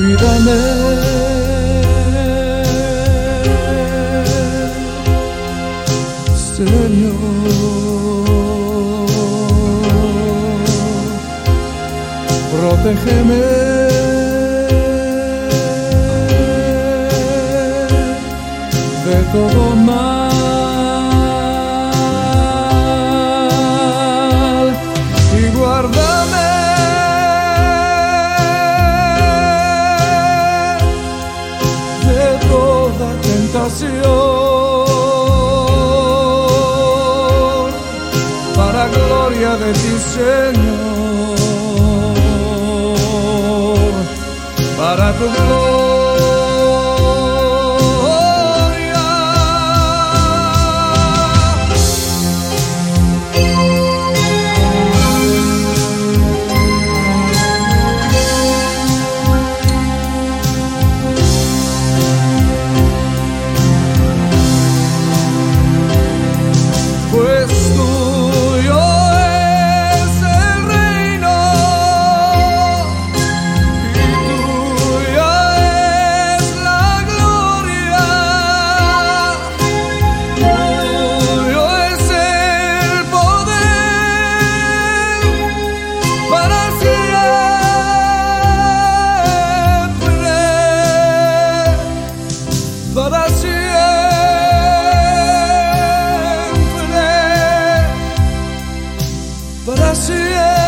Cuídame. Señor. Protégeme de todo mal tentación para gloria de ti, Señor, para tu gloria. But I.